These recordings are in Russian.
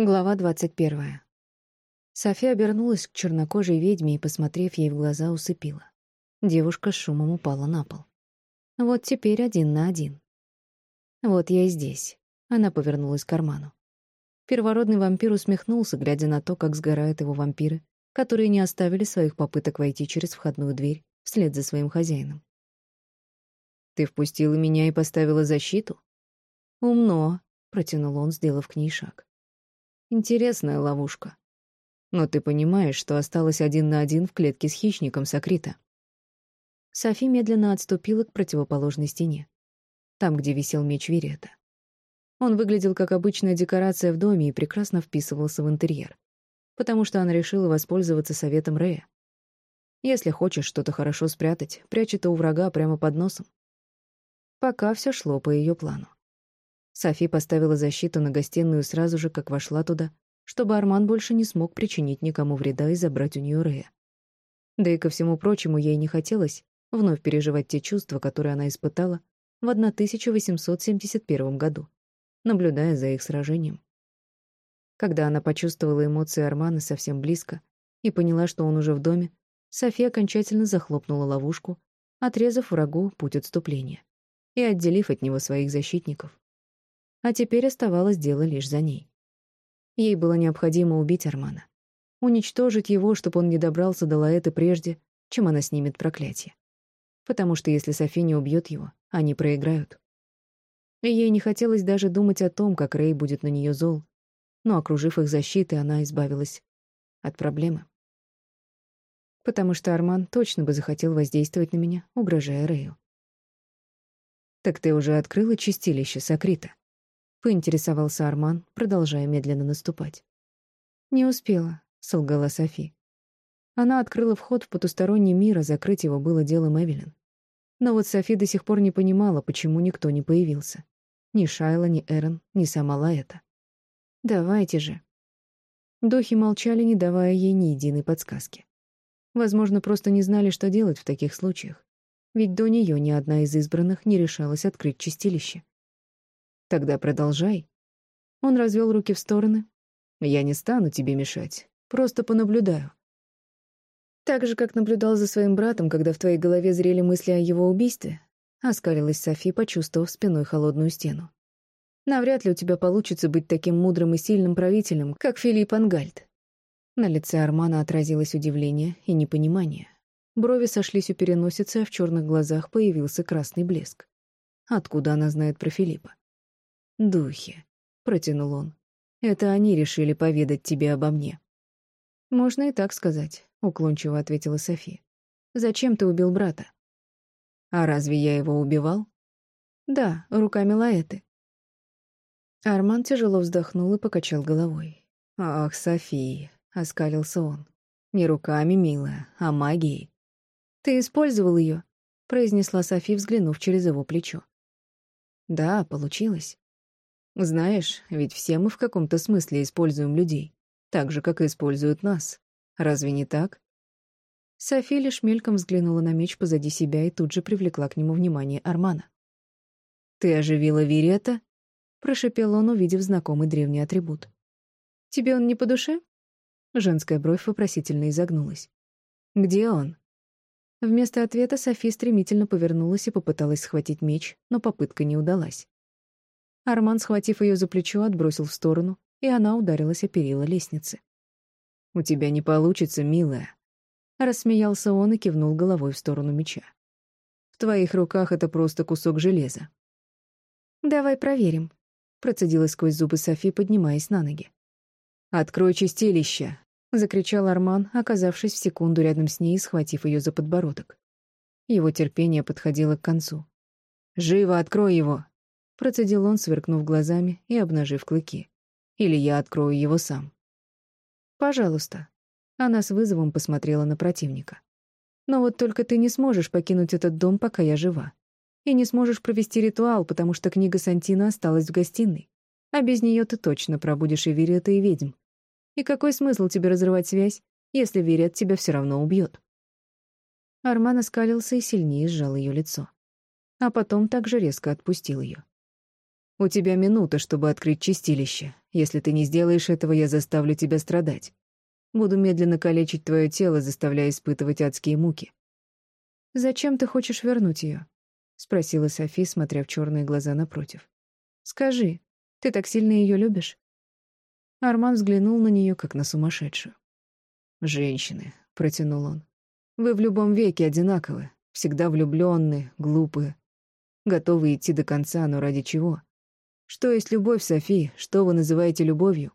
Глава двадцать первая. София обернулась к чернокожей ведьме и, посмотрев ей в глаза, усыпила. Девушка с шумом упала на пол. Вот теперь один на один. Вот я и здесь. Она повернулась к карману. Первородный вампир усмехнулся, глядя на то, как сгорают его вампиры, которые не оставили своих попыток войти через входную дверь вслед за своим хозяином. «Ты впустила меня и поставила защиту?» «Умно», — протянул он, сделав к ней шаг. Интересная ловушка. Но ты понимаешь, что осталась один на один в клетке с хищником Сокрита. Софи медленно отступила к противоположной стене, там, где висел меч Верета. Он выглядел как обычная декорация в доме и прекрасно вписывался в интерьер, потому что она решила воспользоваться советом Рея. Если хочешь что-то хорошо спрятать, прячь это у врага прямо под носом. Пока все шло по ее плану. Софи поставила защиту на гостиную сразу же, как вошла туда, чтобы Арман больше не смог причинить никому вреда и забрать у нее Рея. Да и ко всему прочему, ей не хотелось вновь переживать те чувства, которые она испытала в 1871 году, наблюдая за их сражением. Когда она почувствовала эмоции Армана совсем близко и поняла, что он уже в доме, София окончательно захлопнула ловушку, отрезав врагу путь отступления и отделив от него своих защитников а теперь оставалось дело лишь за ней. Ей было необходимо убить Армана. Уничтожить его, чтобы он не добрался до Лаэты прежде, чем она снимет проклятие. Потому что если Софи не убьет его, они проиграют. И ей не хотелось даже думать о том, как Рэй будет на нее зол, но, окружив их защитой, она избавилась от проблемы. Потому что Арман точно бы захотел воздействовать на меня, угрожая Рэю. «Так ты уже открыла чистилище Сокрита?» — поинтересовался Арман, продолжая медленно наступать. «Не успела», — солгала Софи. Она открыла вход в потусторонний мир, а закрыть его было делом Эвелин. Но вот Софи до сих пор не понимала, почему никто не появился. Ни Шайла, ни Эрон, ни сама Лаэта. «Давайте же». Духи молчали, не давая ей ни единой подсказки. Возможно, просто не знали, что делать в таких случаях. Ведь до нее ни одна из избранных не решалась открыть чистилище. Тогда продолжай. Он развел руки в стороны. Я не стану тебе мешать, просто понаблюдаю. Так же, как наблюдал за своим братом, когда в твоей голове зрели мысли о его убийстве, оскалилась Софи, почувствовав спиной холодную стену. Навряд ли у тебя получится быть таким мудрым и сильным правителем, как Филипп Ангальд. На лице Армана отразилось удивление и непонимание. Брови сошлись у переносицы, а в черных глазах появился красный блеск. Откуда она знает про Филиппа? «Духи», — протянул он. «Это они решили поведать тебе обо мне». «Можно и так сказать», — уклончиво ответила София. «Зачем ты убил брата?» «А разве я его убивал?» «Да, руками Лаэты». Арман тяжело вздохнул и покачал головой. «Ах, София», — оскалился он. «Не руками, милая, а магией». «Ты использовал ее», — произнесла Софи, взглянув через его плечо. «Да, получилось. Знаешь, ведь все мы в каком-то смысле используем людей, так же, как и используют нас. Разве не так? Софи лишь мельком взглянула на меч позади себя и тут же привлекла к нему внимание Армана. «Ты оживила Вирета?» — прошепел он, увидев знакомый древний атрибут. «Тебе он не по душе?» Женская бровь вопросительно изогнулась. «Где он?» Вместо ответа Софи стремительно повернулась и попыталась схватить меч, но попытка не удалась. Арман, схватив ее за плечо, отбросил в сторону, и она ударилась о перила лестницы. «У тебя не получится, милая», — рассмеялся он и кивнул головой в сторону меча. «В твоих руках это просто кусок железа». «Давай проверим», — процедила сквозь зубы Софи, поднимаясь на ноги. «Открой чистилище», — закричал Арман, оказавшись в секунду рядом с ней и схватив ее за подбородок. Его терпение подходило к концу. «Живо открой его!» Процедил он, сверкнув глазами и обнажив клыки. «Или я открою его сам». «Пожалуйста». Она с вызовом посмотрела на противника. «Но вот только ты не сможешь покинуть этот дом, пока я жива. И не сможешь провести ритуал, потому что книга Сантина осталась в гостиной. А без нее ты точно пробудешь и Вириэта, и ведьм. И какой смысл тебе разрывать связь, если Вириэт тебя все равно убьет?» Арман оскалился и сильнее сжал ее лицо. А потом также резко отпустил ее. «У тебя минута, чтобы открыть чистилище. Если ты не сделаешь этого, я заставлю тебя страдать. Буду медленно калечить твое тело, заставляя испытывать адские муки. «Зачем ты хочешь вернуть ее?» — спросила Софи, смотря в черные глаза напротив. «Скажи, ты так сильно ее любишь?» Арман взглянул на нее, как на сумасшедшую. «Женщины», — протянул он, — «вы в любом веке одинаковы, всегда влюбленные, глупые, готовы идти до конца, но ради чего? Что есть любовь, Софи? Что вы называете любовью?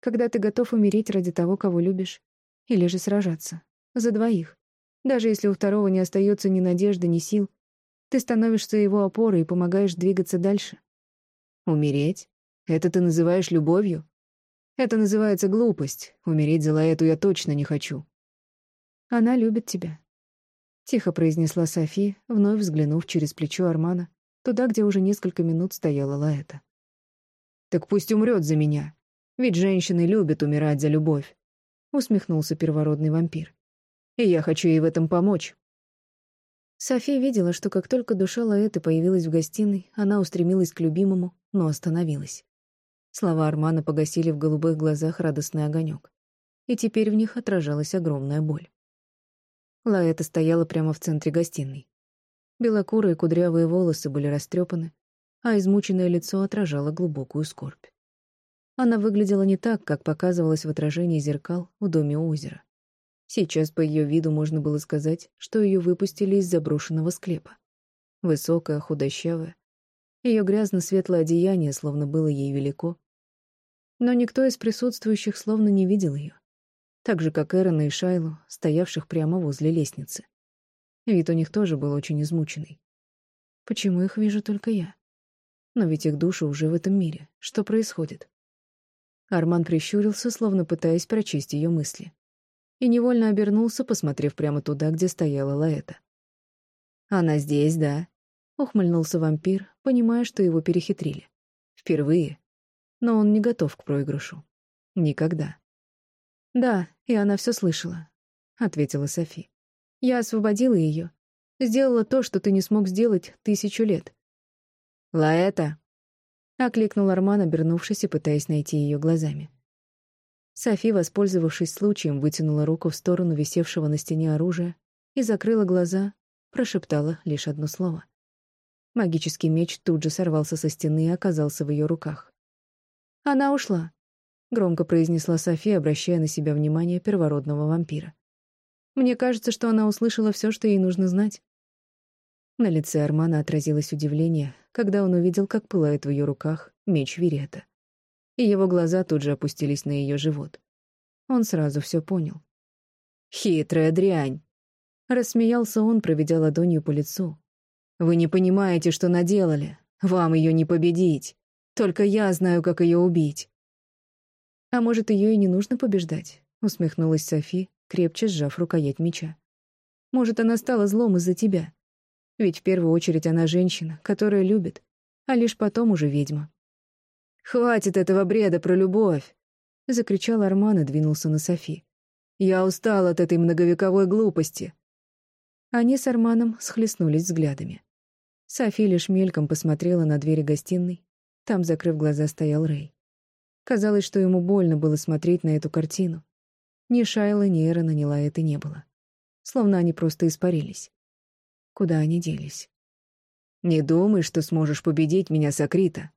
Когда ты готов умереть ради того, кого любишь, или же сражаться. За двоих. Даже если у второго не остается ни надежды, ни сил, ты становишься его опорой и помогаешь двигаться дальше. Умереть? Это ты называешь любовью? Это называется глупость. Умереть за Лаэту я точно не хочу. Она любит тебя. Тихо произнесла Софи, вновь взглянув через плечо Армана, туда, где уже несколько минут стояла Лаэта. «Так пусть умрет за меня. Ведь женщины любят умирать за любовь», — усмехнулся первородный вампир. «И я хочу ей в этом помочь». София видела, что как только душа Лаэты появилась в гостиной, она устремилась к любимому, но остановилась. Слова Армана погасили в голубых глазах радостный огонек, и теперь в них отражалась огромная боль. Лаэта стояла прямо в центре гостиной. Белокурые кудрявые волосы были растрепаны, а измученное лицо отражало глубокую скорбь. Она выглядела не так, как показывалось в отражении зеркал в доме озера. Сейчас по ее виду можно было сказать, что ее выпустили из заброшенного склепа. Высокая, худощавая. Ее грязно-светлое одеяние словно было ей велико. Но никто из присутствующих словно не видел ее так же, как Эрона и Шайлу, стоявших прямо возле лестницы. Вид у них тоже был очень измученный. Почему их вижу только я? Но ведь их души уже в этом мире. Что происходит? Арман прищурился, словно пытаясь прочесть ее мысли. И невольно обернулся, посмотрев прямо туда, где стояла Лаэта. «Она здесь, да?» — ухмыльнулся вампир, понимая, что его перехитрили. Впервые. Но он не готов к проигрышу. Никогда. «Да, и она все слышала», — ответила Софи. «Я освободила ее. Сделала то, что ты не смог сделать тысячу лет». «Лаэта!» — окликнул Арман, обернувшись и пытаясь найти ее глазами. Софи, воспользовавшись случаем, вытянула руку в сторону висевшего на стене оружия и закрыла глаза, прошептала лишь одно слово. Магический меч тут же сорвался со стены и оказался в ее руках. Она ушла. — громко произнесла София, обращая на себя внимание первородного вампира. «Мне кажется, что она услышала все, что ей нужно знать». На лице Армана отразилось удивление, когда он увидел, как пылает в ее руках меч Вирета. И его глаза тут же опустились на ее живот. Он сразу все понял. «Хитрая дрянь!» Рассмеялся он, проведя ладонью по лицу. «Вы не понимаете, что наделали. Вам ее не победить. Только я знаю, как ее убить. «А может, ее и не нужно побеждать?» — усмехнулась Софи, крепче сжав рукоять меча. «Может, она стала злом из-за тебя? Ведь в первую очередь она женщина, которая любит, а лишь потом уже ведьма». «Хватит этого бреда про любовь!» — закричал Арман и двинулся на Софи. «Я устал от этой многовековой глупости!» Они с Арманом схлестнулись взглядами. Софи лишь мельком посмотрела на двери гостиной. Там, закрыв глаза, стоял Рэй. Казалось, что ему больно было смотреть на эту картину. Ни Шайла, ни Эрона, ни Лаэты не было. Словно они просто испарились. Куда они делись? «Не думай, что сможешь победить меня, Сокрита!»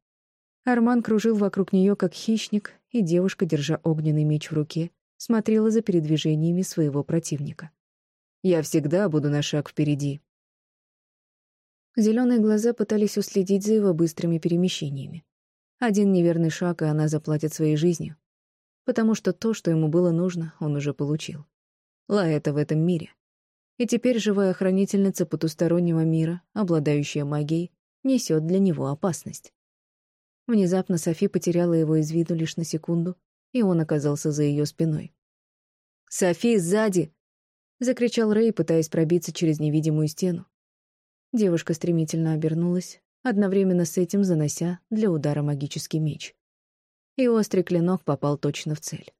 Арман кружил вокруг нее, как хищник, и девушка, держа огненный меч в руке, смотрела за передвижениями своего противника. «Я всегда буду на шаг впереди». Зеленые глаза пытались уследить за его быстрыми перемещениями. Один неверный шаг, и она заплатит своей жизнью. Потому что то, что ему было нужно, он уже получил. Лаэта в этом мире. И теперь живая хранительница потустороннего мира, обладающая магией, несет для него опасность. Внезапно Софи потеряла его из виду лишь на секунду, и он оказался за ее спиной. «Софи, сзади!» — закричал Рэй, пытаясь пробиться через невидимую стену. Девушка стремительно обернулась, одновременно с этим занося для удара магический меч. И острый клинок попал точно в цель.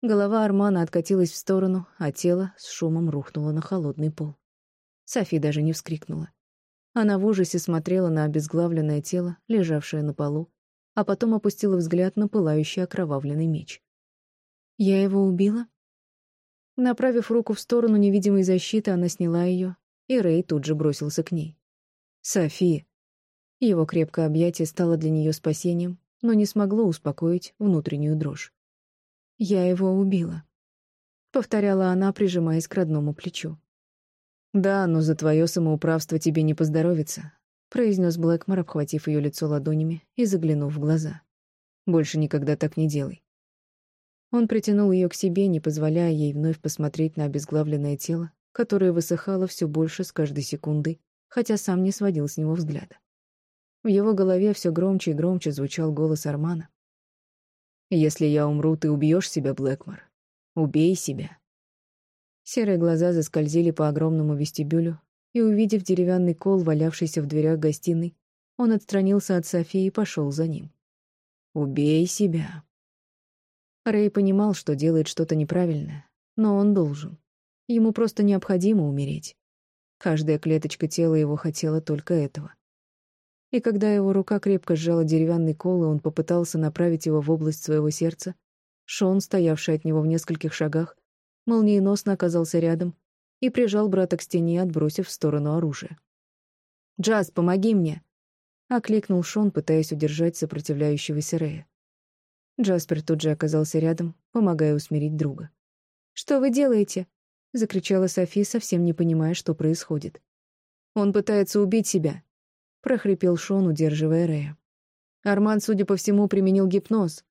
Голова Армана откатилась в сторону, а тело с шумом рухнуло на холодный пол. Софи даже не вскрикнула. Она в ужасе смотрела на обезглавленное тело, лежавшее на полу, а потом опустила взгляд на пылающий окровавленный меч. «Я его убила?» Направив руку в сторону невидимой защиты, она сняла ее, и Рэй тут же бросился к ней. «Софи!» Его крепкое объятие стало для нее спасением, но не смогло успокоить внутреннюю дрожь. «Я его убила», — повторяла она, прижимаясь к родному плечу. «Да, но за твое самоуправство тебе не поздоровится», — произнес Блэкмор, обхватив ее лицо ладонями и заглянув в глаза. «Больше никогда так не делай». Он притянул ее к себе, не позволяя ей вновь посмотреть на обезглавленное тело, которое высыхало все больше с каждой секундой, хотя сам не сводил с него взгляда. В его голове все громче и громче звучал голос Армана. «Если я умру, ты убьешь себя, Блэкмор. Убей себя». Серые глаза заскользили по огромному вестибюлю, и, увидев деревянный кол, валявшийся в дверях гостиной, он отстранился от Софии и пошел за ним. «Убей себя». Рэй понимал, что делает что-то неправильное, но он должен. Ему просто необходимо умереть. Каждая клеточка тела его хотела только этого. И когда его рука крепко сжала деревянный кол, и он попытался направить его в область своего сердца, Шон, стоявший от него в нескольких шагах, молниеносно оказался рядом и прижал брата к стене, отбросив в сторону оружие. «Джаз, помоги мне!» — окликнул Шон, пытаясь удержать сопротивляющегося Рея. Джаспер тут же оказался рядом, помогая усмирить друга. «Что вы делаете?» — закричала Софи, совсем не понимая, что происходит. «Он пытается убить себя», — прохрипел Шон, удерживая Рея. Арман, судя по всему, применил гипноз.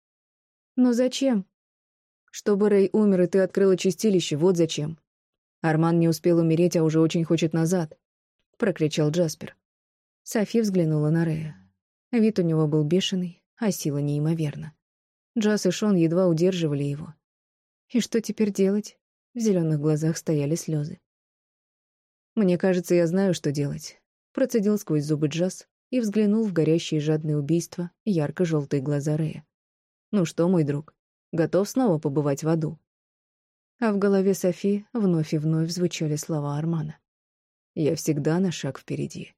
«Но зачем?» Чтобы Рэй умер, и ты открыла чистилище, вот зачем. Арман не успел умереть, а уже очень хочет назад, — прокричал Джаспер. Софи взглянула на Рэя. Вид у него был бешеный, а сила неимоверна. Джаз и Шон едва удерживали его. И что теперь делать? В зеленых глазах стояли слезы. «Мне кажется, я знаю, что делать», — процедил сквозь зубы Джаз и взглянул в горящие жадные убийства ярко-желтые глаза Рэя. «Ну что, мой друг, Готов снова побывать в аду?» А в голове Софи вновь и вновь звучали слова Армана. «Я всегда на шаг впереди».